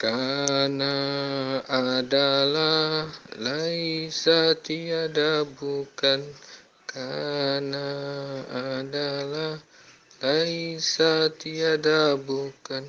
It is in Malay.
Karena adalah laisa tiada bukan. Karena adalah laisa tiada bukan.